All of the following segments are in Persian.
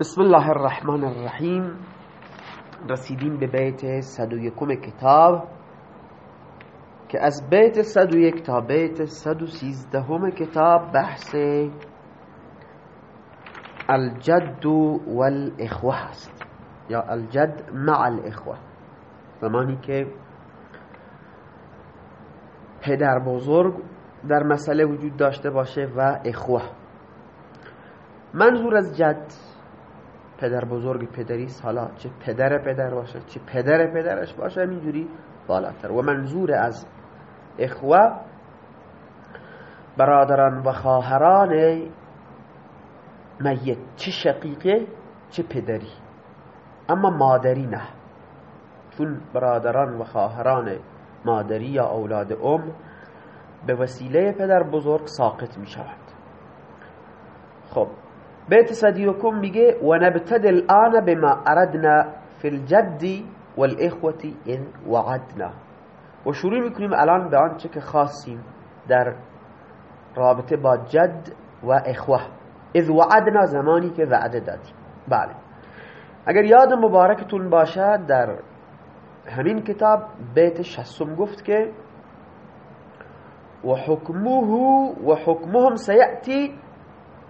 بسم الله الرحمن الرحیم. رسیدیم به بیت 101 کتاب که از بیت 101 تا بیت 113 کتاب بحث الجد والاخوه هست یا الجد مع الاخوه زمانی که پدر بزرگ در مسئله وجود داشته باشه و اخوه. منظور از جد پدر بزرگ پدریست حالا چه پدر پدر باشه چه پدر پدرش باشه همینجوری بالاتر. و منظور از اخوه برادران و خواهران میت چه شقیقه چه پدری. اما مادری نه. چون برادران و خواهران مادری یا اولاد ام به وسیله پدر بزرگ ساقط می شود خب بیت صدیقم میگه و نبتد الآن بما أردنا فی الجد والإخوة اذ وعدنا. و شروع الآن به آنچه که در رابطة با جد و إخوة. إذ وعدنا زمانی که وعده دادیم اگر یاد مبارکتون باشد در همین کتاب بیت شستم گفت که و حکمه و حکمهم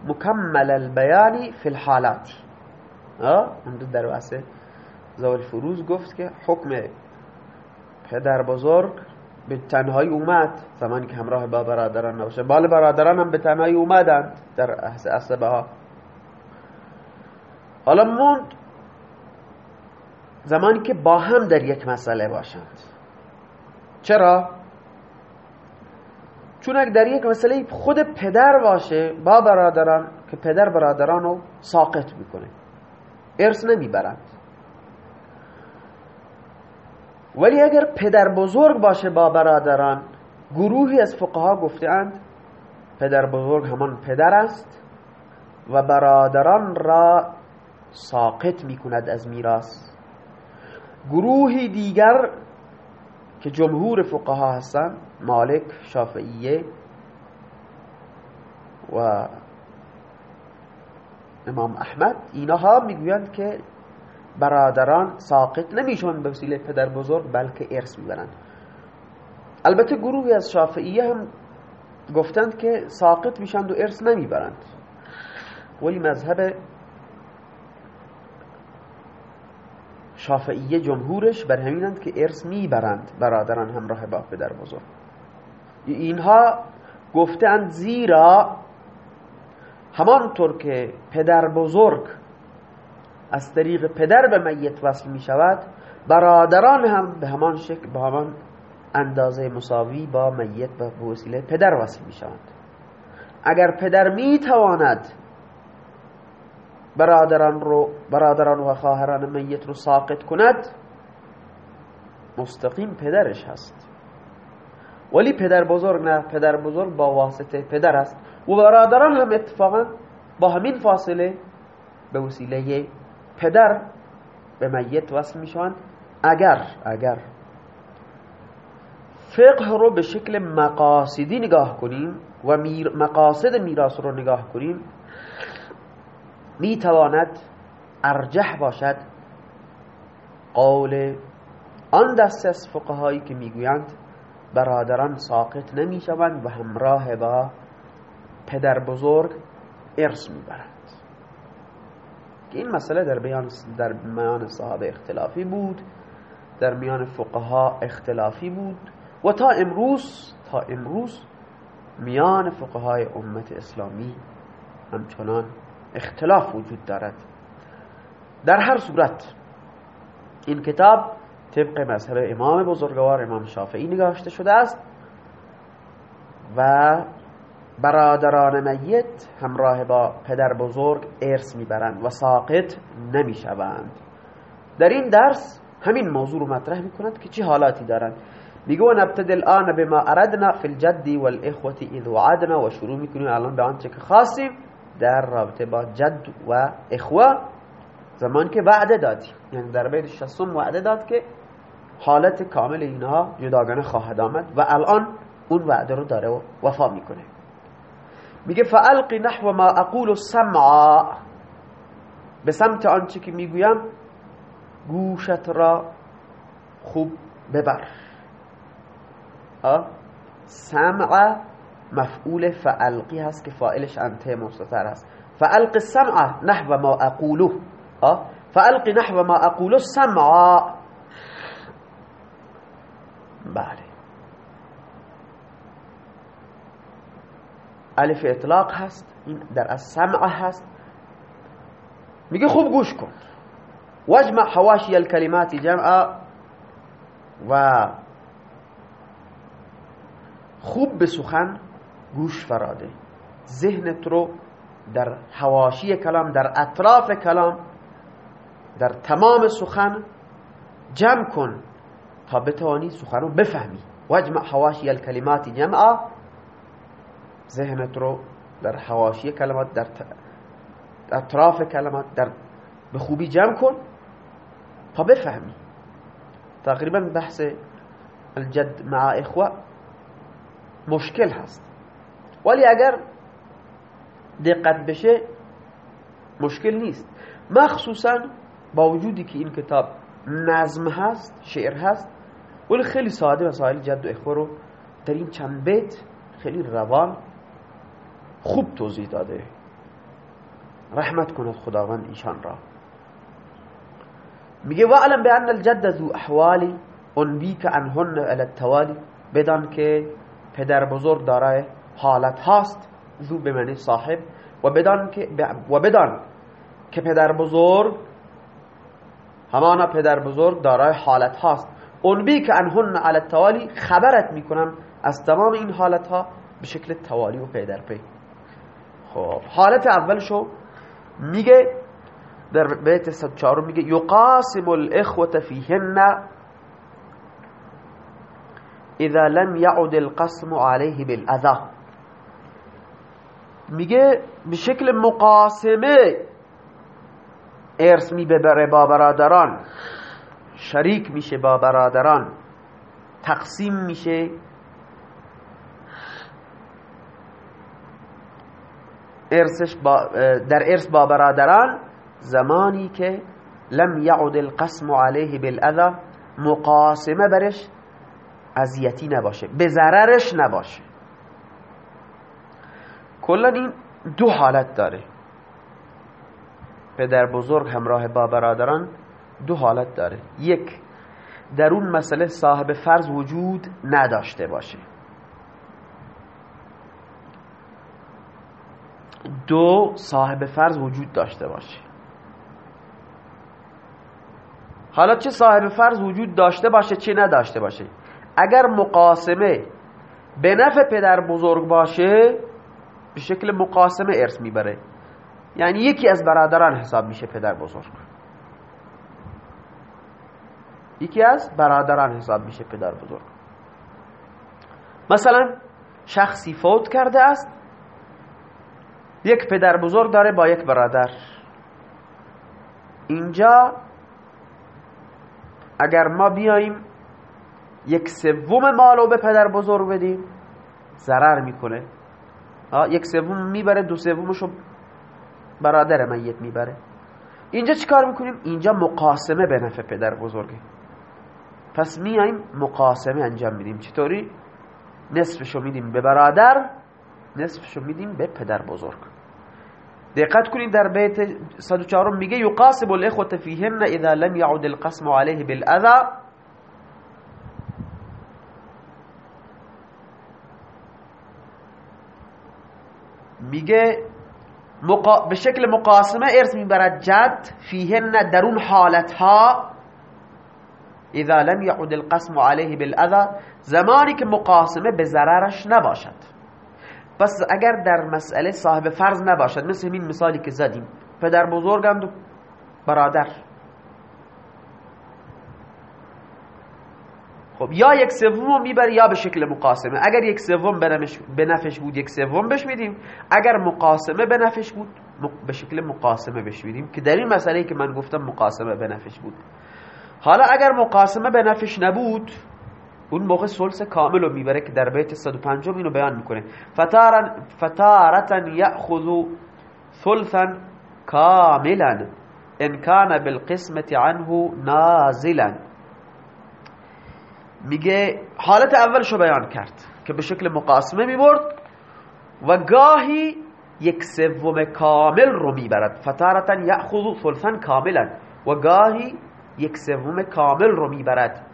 مکمل البیانی فی الحالات. اون در واسه زوال فروز گفت که حکم پدر بزرگ به تنهایی اومد. زمانی که همراه با برادران نباشه. بال برادران هم به تنهایی اومدند در اصبه ها. حالا موند زمانی که با هم در یک مسئله باشند. چرا؟ چون اگر در یک مسئله خود پدر باشه با برادران که پدر برادران رو ساقط می‌کنه. ارث نمی‌برند. ولی اگر پدر بزرگ باشه با برادران گروهی از فقها گفتند پدر بزرگ همان پدر است و برادران را ساقط می‌کند از میراث. گروهی دیگر که جمهور فقها هستند مالک شافعیه و امام احمد اینها می‌گویند که برادران ساقط نمیشون به وسیله پدر بزرگ بلکه ارث می‌برند. البته گروهی از شافعیه هم گفتند که ساقط میشند و ارث نمی‌برند. ولی مذهب شافعیه جمهورش بر همینند که ارث می‌برند برادران همراه با پدر بزرگ. اینها گفتند زیرا همانطور که پدر بزرگ از طریق پدر به میت وصل می شود برادران هم به همان شکل به همان اندازه مساوی با میت به وسیله پدر وصل می شود اگر پدر می تواند برادران رو برادران و خواهران میت رو ساقط کند مستقیم پدرش هست. ولی پدر بزرگ نه پدر بزرگ با واسطه پدر است. و برادران هم اتفاقا با همین فاصله به وسیله پدر به میت وصل می‌شوند. اگر اگر فقه رو به شکل مقاصدی نگاه کنیم و مقاصد میراث رو نگاه کنیم می‌تواند ارجح باشد قول آن دست از فقهایی که می‌گویند برادران ساقط نمی‌شوند و همراه با پدر بزرگ ارث می‌برند. که این مسئله در بیان در میان صحابه اختلافی بود در میان فقها اختلافی بود و تا امروز تا امروز میان فقهای امت اسلامی همچنان اختلاف وجود دارد. در هر صورت این کتاب طبق مذهب امام بزرگوار امام شافعی نگاشته شده است و برادران میت همراه با پدر بزرگ ارث می‌برند و ساقط نمی‌شوند. در این درس همین موضوع رو مطرح می‌کند که چه حالاتی دارند. میگه و نبتد الان بما اردنا فی الجد والاخوه اذ وعدنا و شروع می‌کنیم الان به آنچه که خواستیم. در رابطه با جد و اخوه زمان که وعده دادیم. یعنی در بیت شصم وعده داد که حالت کامل اینها جداگانه خواهد آمد و الان اون وعده رو داره و وفا می‌کنه. میگه فالقی نحو ما اقول سمعا به سمت آنچه که می‌گویم گوشت را خوب ببر. سمع مفعول فعلقی هست که فائلش انته مستتر هست. فعلق السمع نحو ما أقوله. فعلق نحو ما اقوله سمع بله. ألف اطلاق هست. این در السمع هست. میگه خوب گوش کن. واجمع حواشی الكلمات جمع و خوب به سخن گوش فراده ذهنت رو در حواشی کلام در اطراف کلام در تمام سخن جمع کن تا بتوانی سخن رو بفهمی. واجمع حواشی الکلمات جمع ذهنت رو در حواشی کلمات در اطراف کلمات در به خوبی جمع کن تا بفهمی. تقریبا بحث الجد مع اخوه مشکل هست. ولی اگر دقت بشه مشکل نیست. مخصوصا با وجودی که این کتاب نظم هست شعر هست ولی خیلی ساده مسائل جد و اخوه رو در این چند بیت خیلی روان خوب توضیح داده. رحمت کند خداوند ایشان را. میگه وعلم به ان الجد ذو احوالی انبیک عنهن علی التوالی بدان که پدر بزرگ دارای حالت هاست. ذو به معنی صاحب. و بدان که و بدان که پدر بزرگ همانا پدر بزرگ دارای حالت هاست. اونبی که انهن علی التوالی خبرت می‌کنم از تمام این حالت ها به شکل توالی و پی در پی. خب حالت اولشو میگه در بیت 104 میگه یقاسم الاخوه فیهن اذا لم يعد القسم عليه بالاذى میگه به شکل مقاسمه ارث می‌بره با برادران شریک میشه با برادران تقسیم میشه. ارثش با در ارث با برادران زمانی که لم یعد القسم علیه بالاذى مقاسمه برش اذیتی نباشه به ضررش نباشه. کلا این دو حالت داره. پدر بزرگ همراه با برادران دو حالت داره. یک در اون مسئله صاحب فرض وجود نداشته باشه. دو صاحب فرض وجود داشته باشه. حالا چه صاحب فرض وجود داشته باشه چه نداشته باشه؟ اگر مقاسمه به نفع پدر بزرگ باشه به شکل مقاسمه ارث می‌بره. یعنی یکی از برادران حساب میشه پدر بزرگ. یکی از برادران حساب میشه پدر بزرگ. مثلا شخصی فوت کرده است. یک پدر بزرگ داره با یک برادر. اینجا اگر ما بیاییم یک سوم مالو به پدر بزرگ بدیم ضرر می‌کنه. یک سوم می‌بره دو سومشو برادر میت می‌بره. اینجا چیکار می‌کنیم؟ اینجا مقاسمه به نفع پدر بزرگه. پس میایم مقاسمه انجام میدیم. چطوری؟ نصفشو میدیم به برادر نصفشو میدیم به پدر بزرگ. دقت کنید در بیت 104 میگه یقاسب الاخوه فیهن اذا لم يعد القسم عليه بالاذى میگه مقا... به شکل مقاسمه ارث می‌برد جد فیهن در اون حالتها اذا لم يعد القسم عليه بالاذى زمانی که مقاسمه به ضررش نباشد. پس اگر در مسئله صاحب فرض نباشد مثل این مثالی که زدیم پدر بزرگند برادر. خب یا یک سوم می‌بره یا به شکل مقاسمه. اگر یک سوم به نفش بود یک سوم بهش میدیم. اگر مقاسمه به نفش بود به شکل مقاسمه بهش میدیم. که در این مسئله که من گفتم مقاسمه به نفش بود. حالا اگر مقاسمه به نفش نبود اون موقع سلس کامل رو می‌بره که در بیت 105 اینو بیان می‌کنه. فتارن فتارتن یأخذ ثلثا کاملا ان کان بالقسمت عنه نازلا. میگه حالت اولش رو بیان کرد که به شکل مقاسمه می‌برد و گاهی یک سوم کامل رو می‌برد. فتارتا یأخذ ثلثا کاملا و گاهی یک سوم کامل رو می‌برد.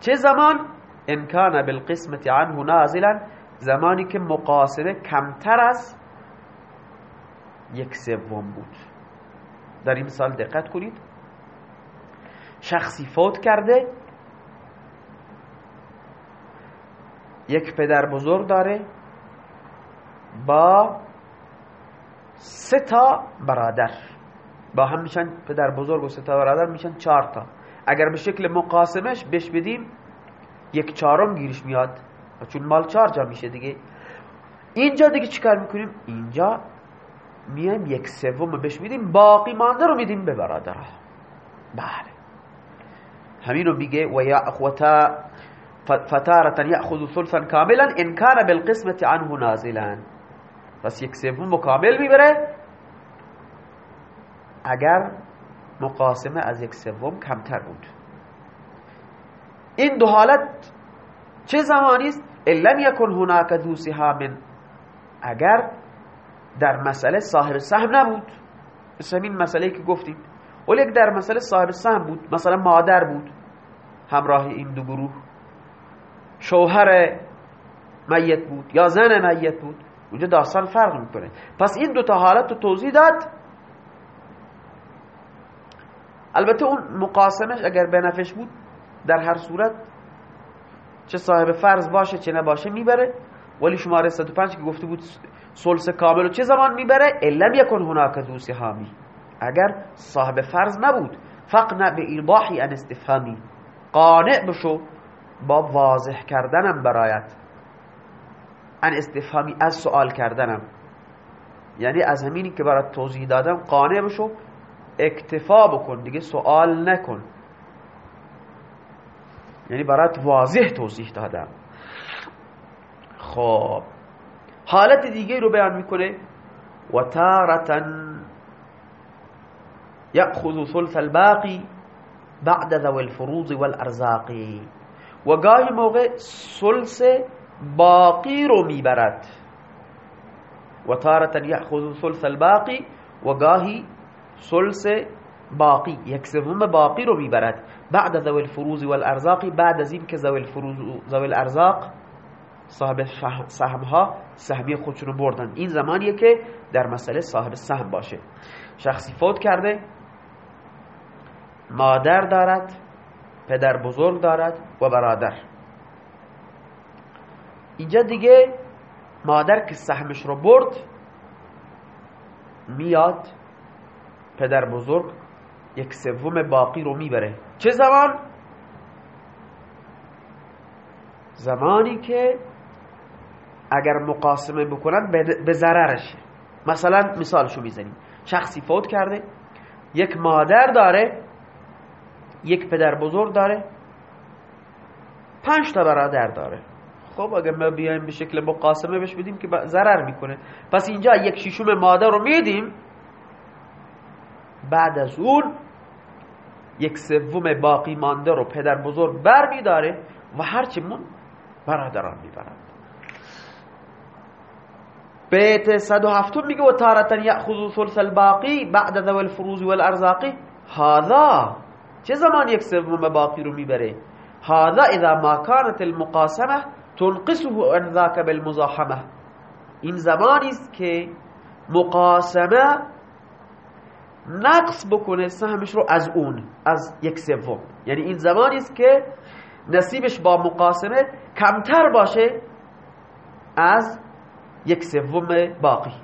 چه زمان؟ امکان بالقسمت عنه نازلا. زمانی که مقاسمه کمتر از یک سوم بود. در این مثال دقت کنید. شخصی فوت کرده یک پدر بزرگ داره با سه تا برادر. با هم میشن پدر بزرگ و سه تا برادر میشن چهار تا. اگر به شکل مقاسمش بش بدیم یک چهارم گیرش میاد. چون مال چهار جا میشه دیگه. اینجا دیگه چیکار می‌کنیم؟ اینجا میایم یک سوم بهش میدیم باقی مانده رو میدیم به برادرها. بله. همینو میگه و یا اخوتا فتارة یأخذ ثلثا کاملا كان بالقسمت عنه نازلا. پس یک سوم کامل می‌بره. اگر مقاسمه از یک سوم کمتر بود. این دو حالت چه زمانی است؟ لم یکن هناک ذو سهام اگر در مسئله صاحب سهم نبود. مثل این مسئله که گفتیم. ولی در مسئله صاحب سهم بود مثلا مادر بود همراه این دو گروه شوهر میت بود یا زن میت بود اونجا داستان فرق می‌کنه. پس این دوتا حالت رو توضیح داد. البته اون مقاسمش اگر بنفش بود در هر صورت چه صاحب فرض باشه چه نباشه می‌بره. ولی شماره 105 که گفته بود سلس کامل و چه زمان می‌بره؟ الا یکن هناک دوسی حامی اگر صاحب فرض نبود فقنا به ایلباحی ان استفهامی. قانع بشو. با واضح کردنم برایت. ان استفهامی از سوال کردنم. یعنی از همینی که برات توضیح دادم قانع بشو اکتفا بکن دیگه سوال نکن. یعنی برات واضح توضیح دادم. خب حالت دیگه رو بیان می‌کنه. و تارتا یأخذ ثلث الباقی بعد ذوی الفروض والارزاقی و گاهی موقع سلس باقی رو می‌برد. و تارتا یأخذ سلس الباقی و گاهی سلس باقی یک سوم باقی رو می‌برد. بعد ذوی الفروز والارزاقی بعد از این که ذوی الفروز ذوی الارزاق صاحب سهم ها سهمی خودشون رو بردن. این زمانیه که در مسئله صاحب سهم باشه. شخصی فوت کرده مادر دارد پدر بزرگ دارد و برادر. اینجا دیگه مادر که سهمش رو برد میاد پدر بزرگ یک سوم باقی رو می‌بره. چه زمان؟ زمانی که اگر مقاسمه بکنن به ضررشه مثلا مثالشو می‌زنیم. شخصی فوت کرده یک مادر داره یک پدر بزرگ داره پنج تا برادر داره. خب اگه ما بیایم به شکل مقاسمه بهش بدیم که ضرر می‌کنه. پس اینجا یک شیشوم مادر رو میدیم. بعد از اون یک سوم باقی مانده رو پدر بزرگ بر میداره و هرچی من برادران می‌برند. بیت 107 میگه و تارتن یأخذ ثلث الباقی بعد ذوالفروز الفروز والارزاقی هذا چه زمان یک سوم باقی رو می‌بره؟ هذا اذا ما كانت المقاسمه تنقصه عن ذاك بالمزاحمه. این زمانی است که مقاسمه نقص بکنه سهمش رو از اون از یک سوم. یعنی این زمانی است که نصیبش با مقاسمه کمتر باشه از یک سوم باقی.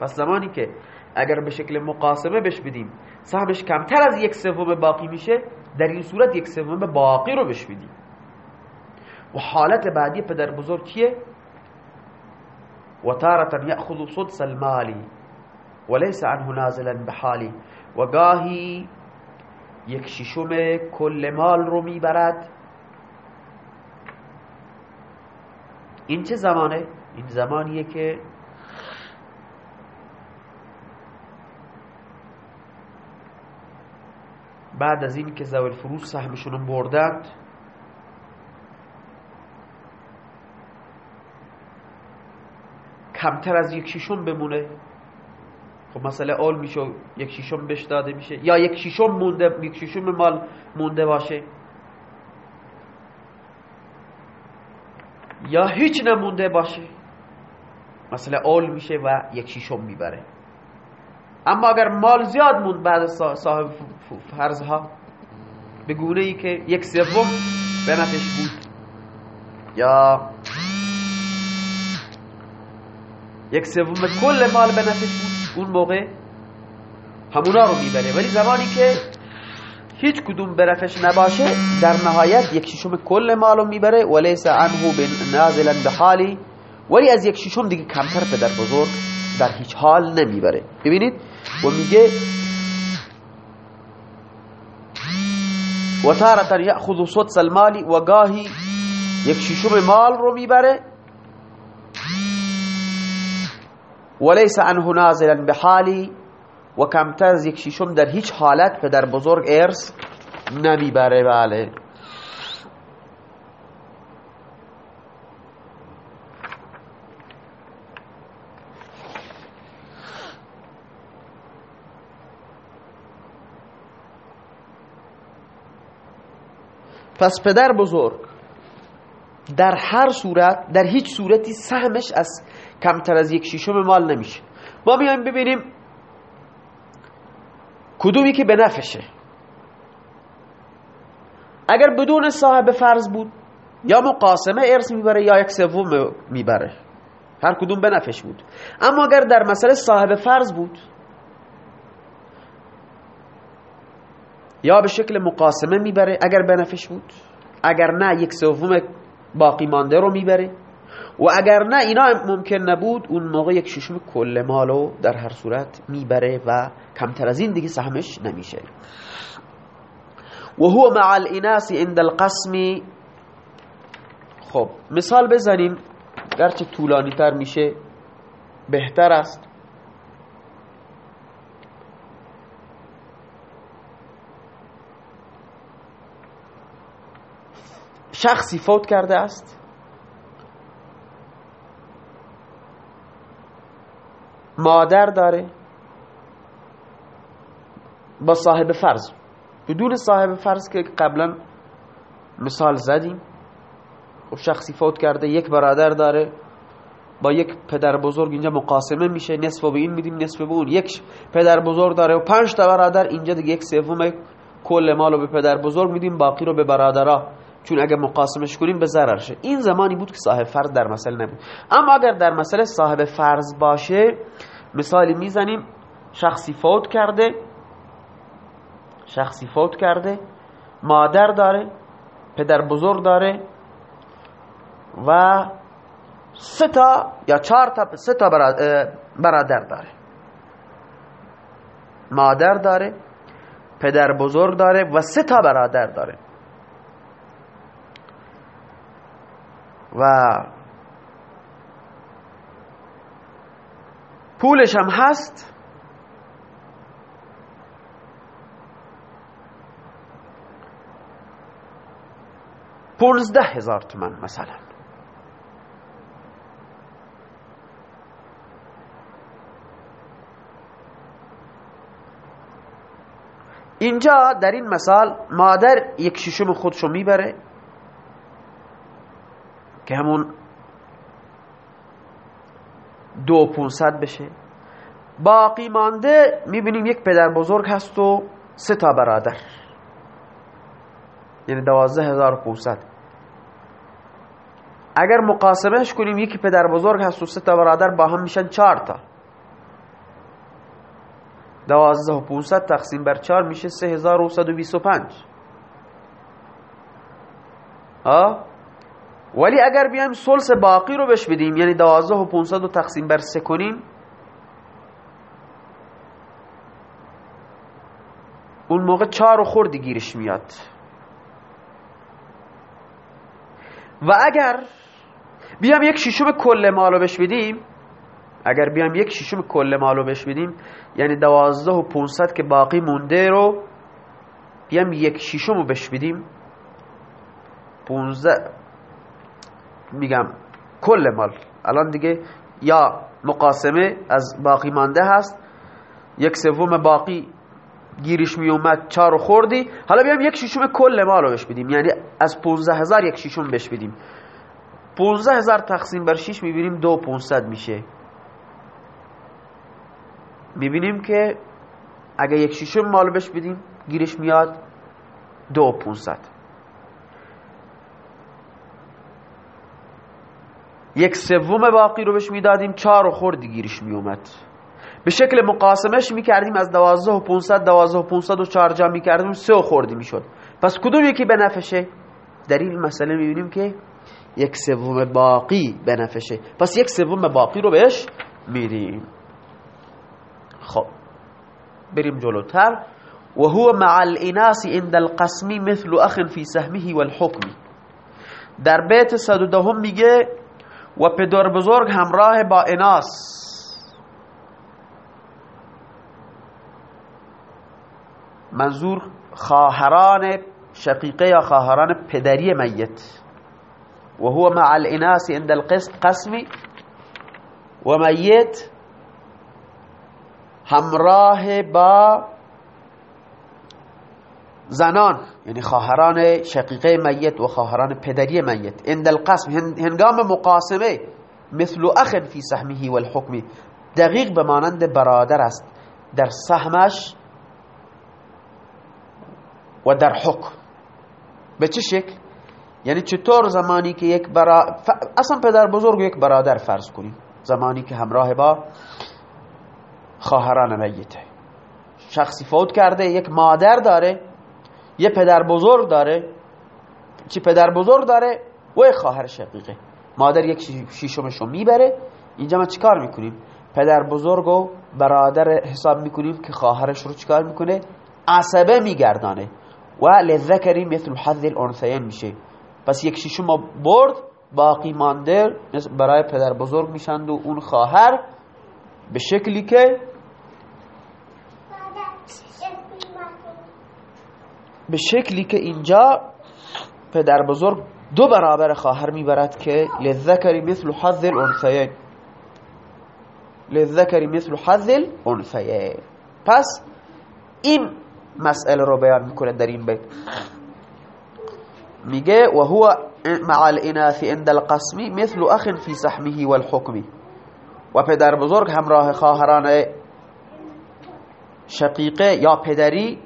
پس زمانی که اگر به شکل مقاسمه بش بدیم سهمش کمتر از یک سوم باقی میشه در این صورت یک سوم باقی رو بهش میدی و حالت بعدی پدر بزرگ کیه؟ و تارتا یأخذ صدس المالی وليس عنه نازلا بحالی و گاهی یک ششم کل مال رو می‌برد. این چه زمانه؟ این زمانیه که بعد از این که زوال فروش سهمشون بردند کمتر از یک شیشم بمونه. خب مسئله آل میشه یک شیشم بهش داده میشه. یا یک شیشم مونده یک شیشم مال مونده باشه. یا هیچ نمونده باشه. مثلا اول میشه و یک شیشم می‌بره. اما اگر مال زیاد موند بعد صاحب فرضها به گونه ای که یک سوم به نفش بود. یا یک سوم کل مال به نفش بود اون موقع همونا رو می‌بره. ولی زمانی که هیچ کدوم برفش نباشه در نهایت یک ششم کل مالو می‌بره. ولیس عنه نازلا به حالی ولی از یک ششم دیگه کمتر پدر بزرگ. در هیچ حال نمی‌بره. ببینید و میگه و تارتا یأخذ صدس المالی و گاهی یک ششم مال رو می‌بره. وليس عنه نازلا بحالی و کمتر از یک شیشم در هیچ حالت پدر بزرگ ارث نمی‌بره. بله. پس پدر بزرگ در هر صورت در هیچ صورتی سهمش از کمتر از یک شیشم مال نمیشه. ما میایم ببینیم کدومی که به نفشه. اگر بدون صاحب فرض بود یا مقاسمه ارث می‌بره یا یک سوم می‌بره. هر کدوم به نفش بود. اما اگر در مسئله صاحب فرض بود یا به شکل مقاسمه می‌بره اگر به نفش بود. اگر نه یک سوم باقی مانده رو می‌بره. و اگر نه اینا ممکن نبود اون موقع یک ششم کل مالو در هر صورت می‌بره و کمتر از این دیگه سهمش نمیشه. و هو مع الاناس عند القسم. خب مثال بزنیم. گرچه طولانی تر میشه بهتر است. شخصی فوت کرده است؟ مادر داره؟ با صاحب فرض. بدون صاحب فرض که قبلا مثال زدیم. خب شخصی فوت کرده یک برادر داره با یک پدر بزرگ اینجا مقاسمه میشه نصف به این میدیم نصف به اون. یک پدر بزرگ داره و پنج تا برادر اینجا دیگه یک سوم کل مالو به پدر بزرگ میدیم باقی رو به برادرها. چون اگر مقاسمش کنیم به ضرر شه. این زمانی بود که صاحب فرض در مسئله نبود. اما اگر در مسئله صاحب فرض باشه مثالی می‌زنیم شخصی فوت کرده شخصی فوت کرده مادر داره پدر بزرگ داره و سه تا یا چهار تا سه تا برادر داره. مادر داره پدر بزرگ داره و سه تا برادر داره. و پولش هم هست. پونزده هزار تومن مثلا. اینجا در این مثال مادر یک ششم خودشو می‌بره. که همون دو پونصد بشه. باقی مانده می‌بینیم یک پدر بزرگ هست و سه تا برادر. یعنی دوازده هزار پونصد. اگر مقاسمهش کنیم یکی پدر بزرگ هست و سه تا برادر با هم میشن چهار تا. دوازده پونصد تقسیم بر چهار میشه سه هزار و سد و بیس و پنج. ولی اگر بیایم سلس باقی رو بش بدیم یعنی دوازده و پونصد رو تقسیم بر سه کنیم اون موقع چهار و خوردی گیرش میاد. و اگر بیام یک شیشم کل مالو بش بدیم اگر بیام یک شیشم کل مالو بش بدیم یعنی دوازده و پونصد که باقی مونده رو بیام یک شیشم رو بش بدیم میگم کل مال. الان دیگه یا مقاسمه از باقی مانده هست یک سوم باقی گیرش می اومد چارو خوردی. حالا بیام یک شیشم کل مال رو بش بدیم. یعنی از پونزده هزار یک شیشم بش بدیم. پونزده هزار تقسیم بر شیش می‌بینیم دو پونصد میشه. می‌بینیم که اگه یک شیشم مال بش بدیم گیرش میاد دو پونصد. یک سوم باقی رو بهش می‌دادیم چهار و خوردی گیرش میومد. به شکل مقاسمش می‌کردیم از دوازده و پونصد دوازده و پونصد و چهار جا می‌کردیم سه خوردی می‌شد. پس کدوم یکی بنفشه در این مسئله می‌بینیم که یک سوم باقی بنفشه پس یک سوم باقی رو بهش میدیم. خب بریم جلوتر. و هو مع الاناس عند القسم مثل اخ في سهمه والحكم در بیت 102 میگه و پدر بزرگ همراه با اناس. منظور خواهران شقیقه یا خواهران پدری میت. و هو مع الاناس عند القسم و میت همراه با زنان یعنی خواهران شقیقه میت و خواهران پدری میت. عند القسم هنگام مقاسمه مثل اخ فی سهمه والحکم دقیق به مانند برادر است در سهمش و در حکم. به چه شکل؟ یعنی چطور زمانی که یک برا... اصلا پدر بزرگ یک برادر فرض کنیم. زمانی که همراه با خواهران میته. شخصی فوت کرده یک مادر داره یه پدر بزرگ داره. چی پدر بزرگ داره؟ و یک خواهر شقیقه. مادر یک شیشمشو می‌بره. اینجا ما چیکار می‌کنیم؟ پدر بزرگ و برادر حساب می‌کنیم که خواهرش رو چیکار می‌کنه؟ عصبه میگردانه. و لذکری مثل حظ الانثیین میشه. پس یک شیشم برد باقی مانده برای پدر بزرگ میشند و اون خواهر به شکلی که به شکلی که اینجا پدر بزرگ دو برابر خواهر می‌برد که لذکری مثل حظ الانثیین. لذکری مثل حظ الانثیین. پس این مسئله رو بیان می‌کنه در این بیت. میگه و هو مع الاناث عند القسم مثل اخ في سحمه والحكم و پدر بزرگ همراه خواهران شقیقه یا پدری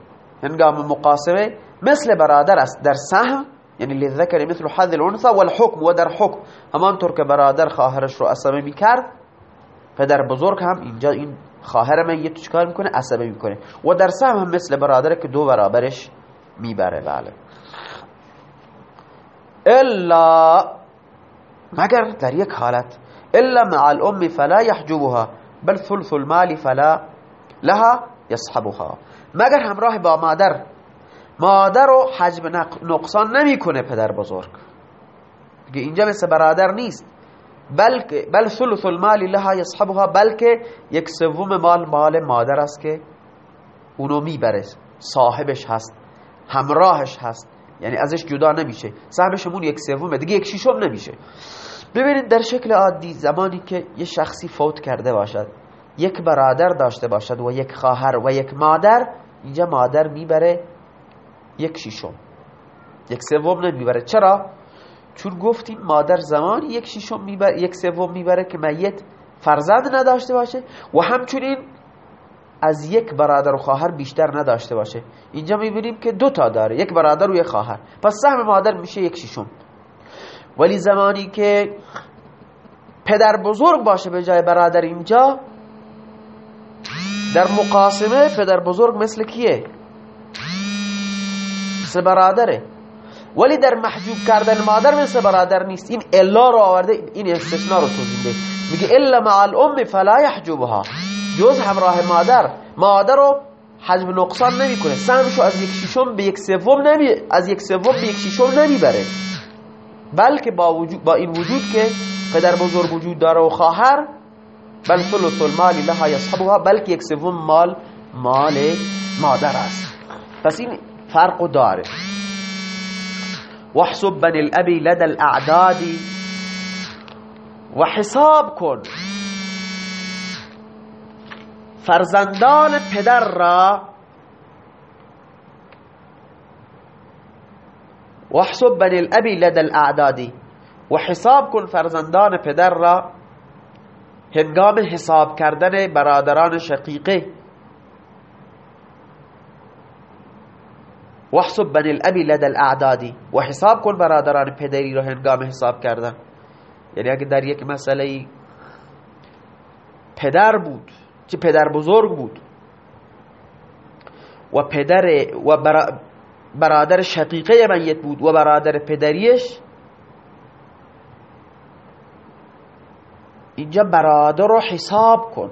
هنگام مقاسمه مثل برادر است در سهم یعنی لذکر مثل حظ الأنثى والحکم و در حکم همانطور که برادر خواهرش رو عصبه میکرد پدر بزرگ هم اینجا این خواهر من یه چیکار میکنه؟ عصبه میکنه. و در سهم هم مثل برادر که دو برابرش میبره. بله. الا مگر در یک حالت الا مع الأم فلا يحجبها بل ثلث المال فلا لها. يصحبها مگر همراه با مادر. مادر رو حجب نقصان نمی‌کنه پدر بزرگ. دیگه اینجا مثل برادر نیست. بلکه بل ثلث المال لها يصحبها بلکه یک سوم مال مال مادر است که اونو می‌بره. صاحبش هست همراهش هست. یعنی ازش جدا نمیشه. سهمشمون یک سومه دیگه یک شیشم نمیشه. ببینید در شکل عادی زمانی که یه شخصی فوت کرده باشد. یک برادر داشته باشد و یک خواهر و یک مادر اینجا مادر می‌بره یک شیشم یک سوم نمی‌بره. چرا؟ چون گفتیم مادر زمانی یک شیشم می‌بره یک سوم می‌بره که میت فرزند نداشته باشه و همچنین از یک برادر و خواهر بیشتر نداشته باشه. اینجا می‌بینیم که دو تا داره یک برادر و یک خواهر. پس سهم مادر میشه یک شیشم ولی زمانی که پدر بزرگ باشه به جای برادر اینجا در مقاسمه پدر بزرگ مثل کیه؟ مثل برادره. ولی در محجوب کردن مادر مثل برادر نیست. این الا رو آورده این استثناء رو توضیح ده میگه الا مع الام فلا يحجبها جز همراه مادر. مادر رو حجب نقصان نمی‌کنه. سهمشو از یک ششم به یک سوم نمی از یک سوم به یک ششم نمی‌بره. بلکه با وجود با این وجود که پدر بزرگ وجود داره و خواهر بل ثلث المال لها يصحبها بلکه یک مال مال مادر است پس این فرق داره وحسب بن الابی لد الاعدادی و حساب کن فرزندان پدر را وحسب بن الابی لد الاعدادی و حساب کن فرزندان پدر را هنگام حساب کردن برادران شقیقه. وحسب بن الابی لد الاعدادی و حساب کن برادران پدری را هنگام حساب کردن. یعنی اگه در یک مسئله پدر بود چه پدر بزرگ بود و پدر و برادر شقیقه میت بود و برادر پدریش اینجا برادر رو حساب کن.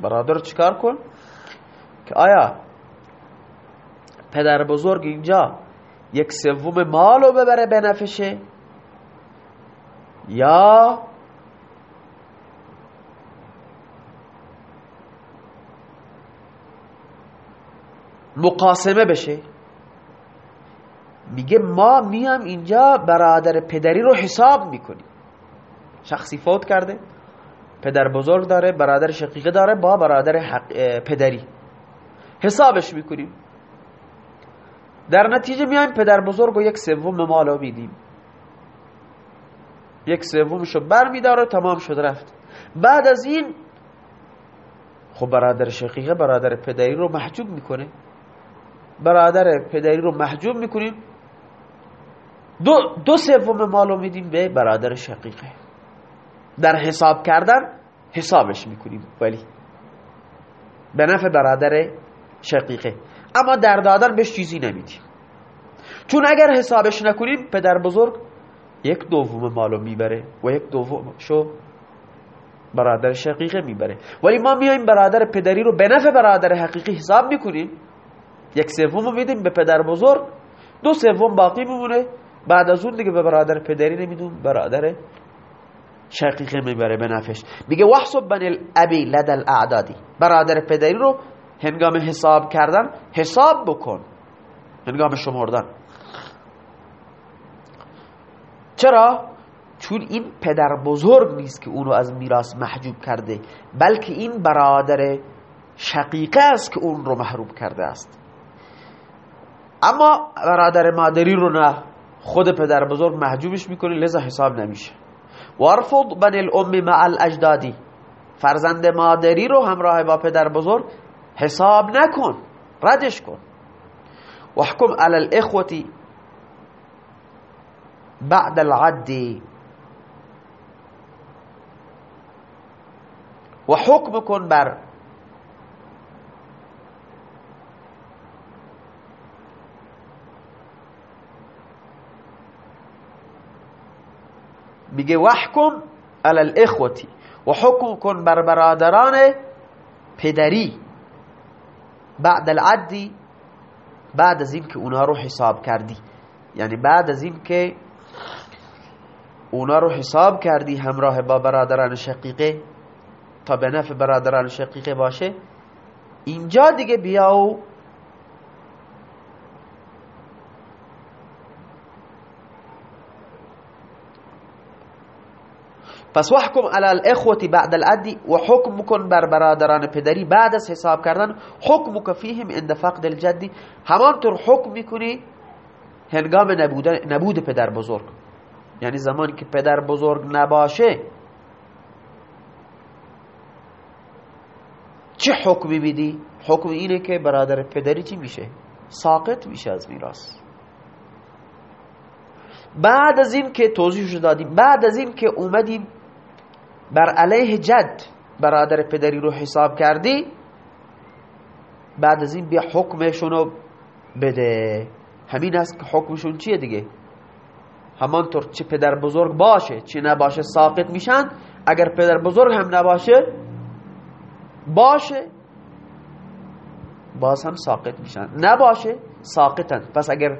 برادر رو چکار کن؟ که آیا پدر بزرگ اینجا یک سوم مالو ببره بنفشه یا مقاسمه بشه؟ میگه ما میام اینجا برادر پدری رو حساب می‌کنیم. شخصی فوت کرده پدر بزرگ داره برادر شقیقه داره با برادر پدری. حسابش می‌کنیم. در نتیجه میایم پدر بزرگ و یک سوم مالو میدیم. یک سومشو بر میداره تمام شد رفت. بعد از این خب برادر شقیقه برادر پدری رو محجوب می‌کنه. برادر پدری رو محجوب می‌کنیم. دو, دو سوم مالو میدیم به برادر شقیقه. در حساب کردن حسابش می‌کنیم. ولی به نفع برادر شقیقه. اما در دادن بهش چیزی نمیدیم. چون اگر حسابش نکنیم پدر بزرگ یک دوم مالو می‌بره و یک دوم شو برادر شقیقه می‌بره. ولی ما میایم برادر پدری رو به نفع برادر حقیقی حساب می‌کنیم. یک سوم میدیم به پدر بزرگ. دو سوم باقی میمونه. بعد از اون دیگه به برادر پدری نمیدون برادر شقیقه می‌بره به نفش. میگه وحسب بن الابی لد الاعدادی برادر پدری رو هنگام حساب کردن حساب بکن. هنگام شمردن. چرا؟ چون این پدر بزرگ نیست که اونو از میراث محجوب کرده بلکه این برادر شقیقه است که اون رو محروم کرده است. اما برادر مادری رو نه. خود پدر بزرگ محجوبش می‌کنه لذا حساب نمیشه. وارفض بن الام مع الاجدادی. فرزند مادری رو همراه با پدر بزرگ حساب نکن ردش کن. وحکم علی الاخوتی بعد العد. و کن بر میگه وحکم علی الاخوتی و حکم کن بر برادران پدری بعد العدی بعد از این که اونا رو حساب کردی. یعنی بعد از این که اونا رو حساب کردی همراه با برادران شقیقه تا به نفع برادران شقیقه باشه اینجا دیگه بیاو پس وحکم علی الاخوتی بعد العدی و حکم کن بر برادران پدری بعد از حساب کردن حکم که فیهم عند فقد الجدی همانطور حکم می‌کنی هنگام نبود پدر بزرگ یعنی زمانی که پدر بزرگ نباشه چه حکمی میدی؟ حکم اینه که برادر پدری چی میشه؟ ساقط میشه از میراث بعد از این که توضیحش دادیم بعد از این که اومدیم بر علیه جد برادر پدری رو حساب کردی بعد از این بیا حکمشونو بده. همین است که حکمشون چیه دیگه؟ همانطور چه پدر بزرگ باشه چه نباشه ساقط میشن. اگر پدر بزرگ هم نباشه باشه. باز هم ساقط میشن. نباشه ساقطن. پس اگر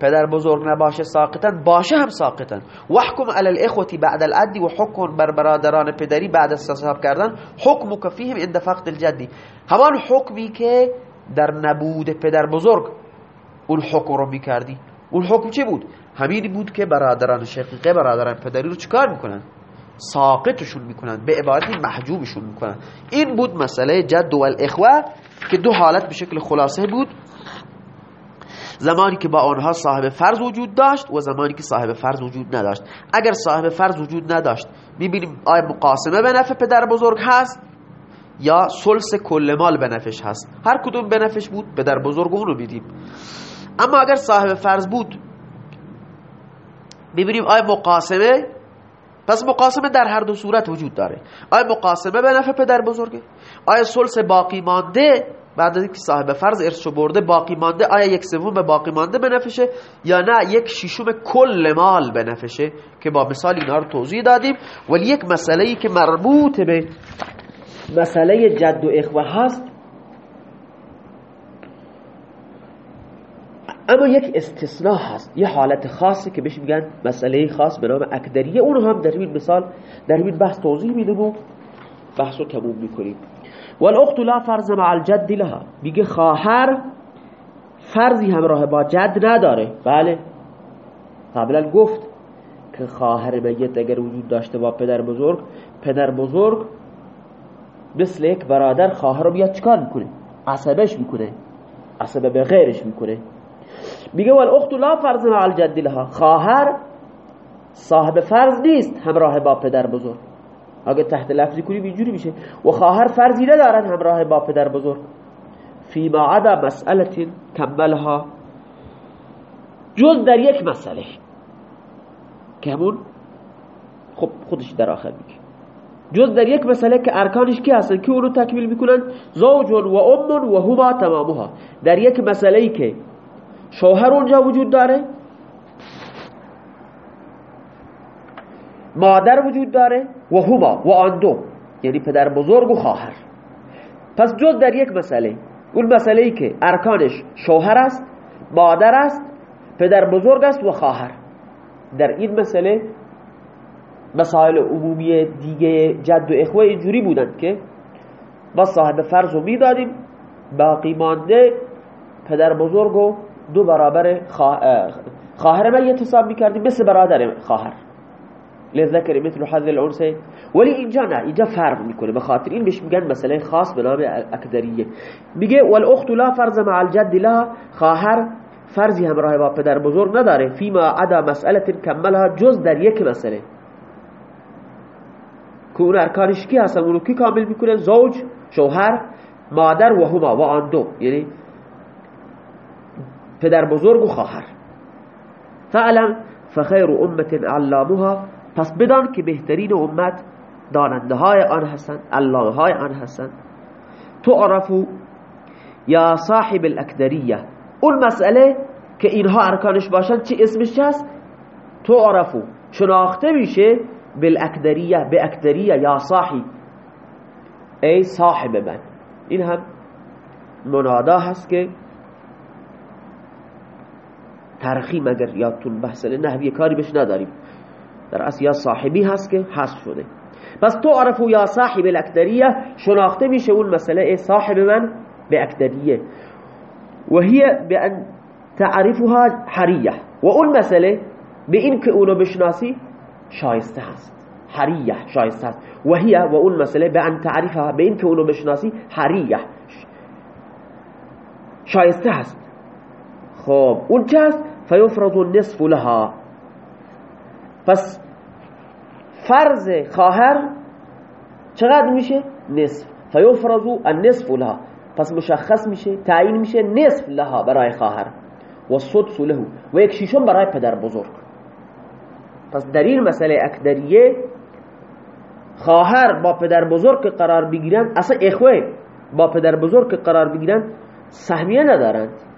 پدر بزرگ نباشه ساقطن باشه هم ساقطن وحکم علی الاخوتی بعد العدی و حکم بر برادران پدری بعد حساب کردن. حکم کفیهم عند فقد الجدی همان حکمی که در نبود پدر بزرگ اون حکم رو می‌کردی. اون حکم چه بود؟ همین بود که برادران شقیقه برادران پدری رو چکار می‌کنن؟ ساقطشون می‌کنن به عبارتی محجوبشون می‌کنن. این بود مسئله جد و الاخوه که دو حالت به شکل خلاصه بود. زمانی که با آنها صاحب فرض وجود داشت و زمانی که صاحب فرض وجود نداشت. اگر صاحب فرض وجود نداشت می‌بینیم آیا مقاسمه به نفع پدر بزرگ هست یا سلس کل مال به نفش هست. هر کدوم به نفش بود پدر بزرگ اونو میدیم. اما اگر صاحب فرض بود ببینیم آیا مقاسمه پس مقاسمه در هر دو صورت وجود داره. آیا مقاسمه به نفع پدر بزرگه آیا سلس باقی مانده؟ بعد از اینکه صاحب فرض ارثشو برده باقی مانده آیا یک سوم به باقی مانده بنفشه یا نه یک شیشم کل مال بنفشه؟ که با مثال اینا رو توضیح دادیم. ولی یک مسئله ای که مربوط به مسئله جد و اخوه هست. اما یک استثناء هست. یه حالت خاصی که بهش میگن مسئله خاص به نام اکدریه. اون هم در این مثال در این بحث توضیح میدیم و بحث رو تموم می‌کنیم. والاخت لا فرض مع الجد لها. میگه خواهر فرضی همراه با جد نداره. بله. قبلا گفت که خواهر میت اگر وجود داشته با پدر بزرگ پدر بزرگ مثل یک برادر خواهر رو بیاد چکار می‌کنه؟ عصبش می‌کنه. عصبه به غیرش می‌کنه. میگه والاخت لا فرض مع الجد لها. خواهر صاحب فرض نیست همراه با پدر بزرگ. اگه تحت لفظی کنی اینجوری میشه. و خواهر فرضی ندارد همراه با پدر بزرگ. فیما عدا مسئله کملها. جز در یک مسئله. که همون خب خودش در آخر میگه. جز در یک مسئله که ارکانش کی هستن؟ که اونو تکمیل می‌کنن؟ زوج و ام و هما تمامها. در یک مسئله که شوهر اونجا وجود داره مادر وجود داره و هما و آن دو. یعنی پدر بزرگ و خواهر. پس جز در یک مسئله اون مسئله ای که ارکانش شوهر است مادر است پدر بزرگ است و خواهر. در این مسئله مسائل عمومی دیگه جد و اخوه اینجوری بودند که ما صاحب فرض رو می‌دادیم باقی مانده پدر بزرگ و دو برابر خواهر من یه حساب می‌کردیم مثل برادر خواهر. لذکر مثل حظ الانثى ولی اینجا نه اینجا فرق می‌کنه. به خاطر این بهش میگن مسئله خاص به نام اکدریه میگه والاخت لا فرض مع الجد لها خواهر فرضی همراه با پدر بزرگ نداره. فیما عدا مسئله کملها جز در یک مسئله. که اون ارکانش کی هستن؟ اونو کی کامل می‌کنه زوج شوهر مادر و هما و آن دو. یعنی پدر بزرگ و خواهر. فعلا فخیر امت علامها پس بدان که بهترین امت داننده های آن هستند علامه های آن هستند. تو عرفو یا صاحب الاکدریه. اون مسئله که اینها ارکانش باشن چه اسمش هست؟ تو عرفو. شناخته میشه بالاکدریه به اکدریه یا صاحب ای صاحب من. این هم منادا هست که ترخیم اگر یادتون بحث نحوی کاری بهش نداریم. در اصل یا صاحبی هست که حذف شده. پس تو عرفو یا صاحب الاکدریه شناخته میشه اون مسئله صاحب من به اکدریه. و هی به ان تعرفها حریه. و اون مسئله به این که اونو بشناسی شایسته هست. حریه شایسته هست. و هی و اون مسئله به ان تعرفها به این که اونو بشناسی حریه. شایسته هست. خب اون چه هست؟ فیفرض النصف لها. پس فرض خواهر چقدر میشه؟ نصف. فیفرض النصف لها. پس مشخص میشه تعیین میشه نصف لها برای خواهر. و سدس له. و یک شیشم برای پدر بزرگ. پس در این مسئله اکدریه خواهر با پدر بزرگ قرار بگیرن اصلا اخوه با پدر بزرگ قرار بگیرن سهمیه ندارند.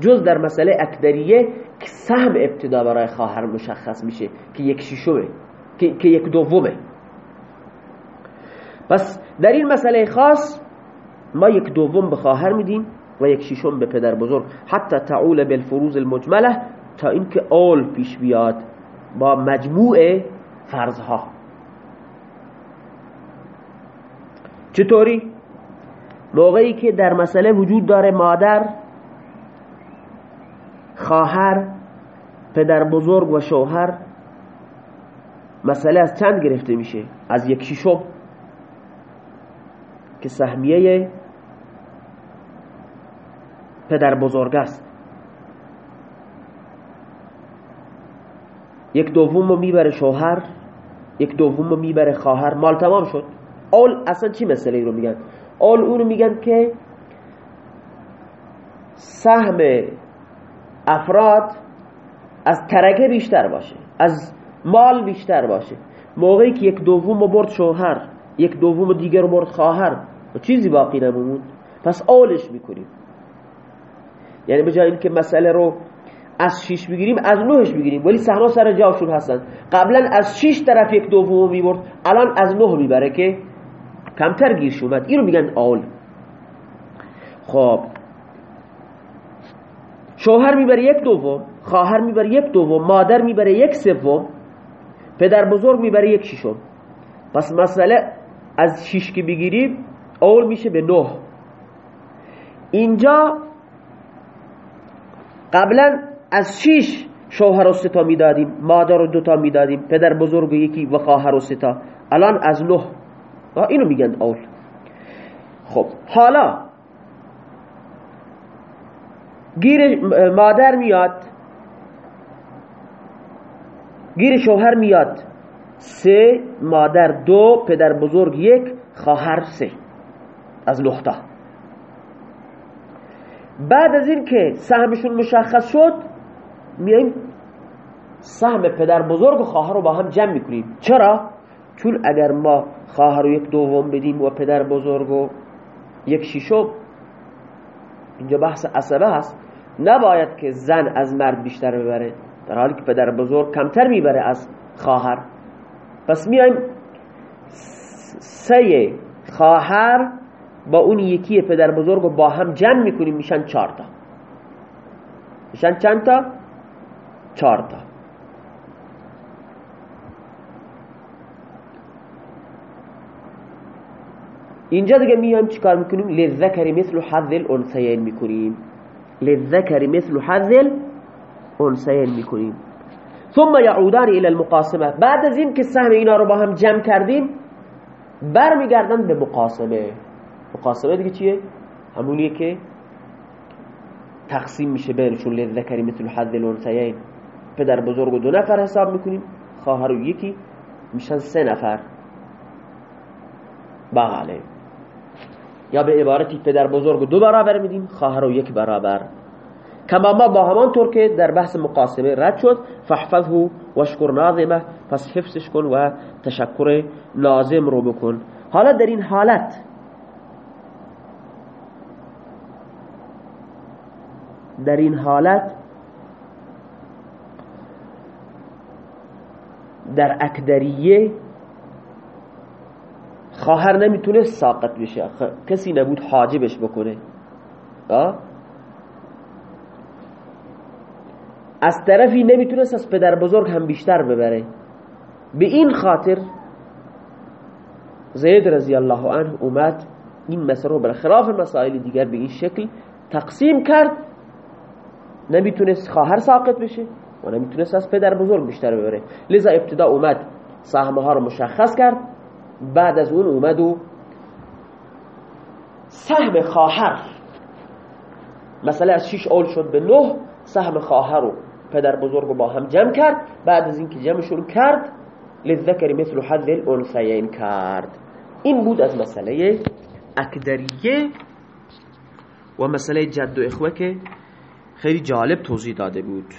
جز در مسئله اکدریه که سهم ابتدا برای خواهر مشخص میشه که یک شیشمه که, که یک دومه. پس در این مسئله خاص ما یک دوم به خواهر میدیم و یک شیشم به پدر بزرگ. حتی تعول بالفروز المجمله تا اینکه اول پیش بیاد با مجموع فرضها. چطوری؟ موقعی که در مسئله وجود داره مادر خواهر پدر بزرگ و شوهر مسئله از چند گرفته میشه؟ از یک شیشم که سهمیه پدر بزرگ است. یک دوم رو می‌بره شوهر یک دوم رو می‌بره خواهر. مال تمام شد. اول اصلا چی مسئله رو میگن؟ اول اونو میگن که سهم افراد از ترکه بیشتر باشه از مال بیشتر باشه. موقعی که یک دوم رو برد شوهر یک دوم دیگر رو برد خواهر و چیزی باقی نموند پس اولش می‌کنیم. یعنی به جای اینکه مسئله رو از شیش بگیریم از نهش بگیریم. ولی سهما سر جاشون هستن. قبلا از شیش طرف یک دوم می‌برد الان از نه می‌بره که کمتر گیرش اومد. اینو میگن اول خب شوهر می‌بره یک دوم خواهر می‌بره یک دوم مادر می‌بره یک سوم پدر بزرگ می‌بره یک شیشم پس مسئله از شیش که بگیریم اول میشه به نه. اینجا قبلا از شیش شوهر و ستا می‌دادیم مادر و دوتا می‌دادیم پدر بزرگ یکی و خواهر و ستا الان از نه. اینو میگن اول. خب حالا گیر مادر میاد گیر شوهر میاد. سه مادر دو پدر بزرگ یک خواهر سه از نقطه. بعد از این که سهمشون مشخص شد میایم سهم پدر بزرگ و خواهر رو با هم جمع می‌کنیم. چرا؟ چون اگر ما خواهر رو یک دوم بدیم و پدر بزرگ و یک شیشم اینجا بحث عصبه هست. نباید که زن از مرد بیشتر ببره در حالی که پدر بزرگ کمتر می‌بره از خواهر. پس میایم سه خواهر با اون یکی پدر بزرگ رو با هم جمع می‌کنیم میشن چهار تا. میشن چند تا؟ چهار تا. اینجا دیگه میایم چیکار می‌کنیم؟ لذکر مثل حظ الانثیین می‌کنیم. لذکر مثل حظ الانثیین می‌کنیم. ثم یعودان الى المقاسمه بعد از این که سهم اینا رو با هم جمع کردیم برمیگردن به مقاسمه. مقاسمه دیگه چیه؟ همونیه که تقسیم میشه بینشون. لذکری مثل حظ الانثیین پدر بزرگ و دو نفر حساب می‌کنیم. خواهر و یکی. میشن سه نفر. بله. یا به عبارتی پدر بزرگ دو برابر میدیم خواهر و یک برابر. کما ما با همان طور که در بحث مقاسمه رد شد فحفظه وشکر ناظمه پس حفظش کن و تشکر لازم رو بکن. حالا در این حالت در این حالت در اکدریه خواهر نمی‌تونه ساقط بشه. کسی نبود حاجبش بکنه. از طرفی نمی‌تونست از پدر بزرگ هم بیشتر ببره. به این خاطر زید رضی الله عنه اومد این مسئله رو خلاف مسائل دیگر به این شکل تقسیم کرد. نمی‌تونست خواهر ساقط بشه و نمی‌تونست از پدر بزرگ بیشتر ببره. لذا ابتدا اومد سهمه ها رو مشخص کرد. بعد از اون اومد و سهم خواهر مثلا از 6 اول شد به 9 سهم خواهر رو پدر بزرگ با هم جمع کرد. بعد از اینکه جمعشون کرد لذکری مثل حظ الانثیین کرد. این بود از مسئله اکدریه و مسئله جد و اخوه که خیلی جالب توضیح داده بود.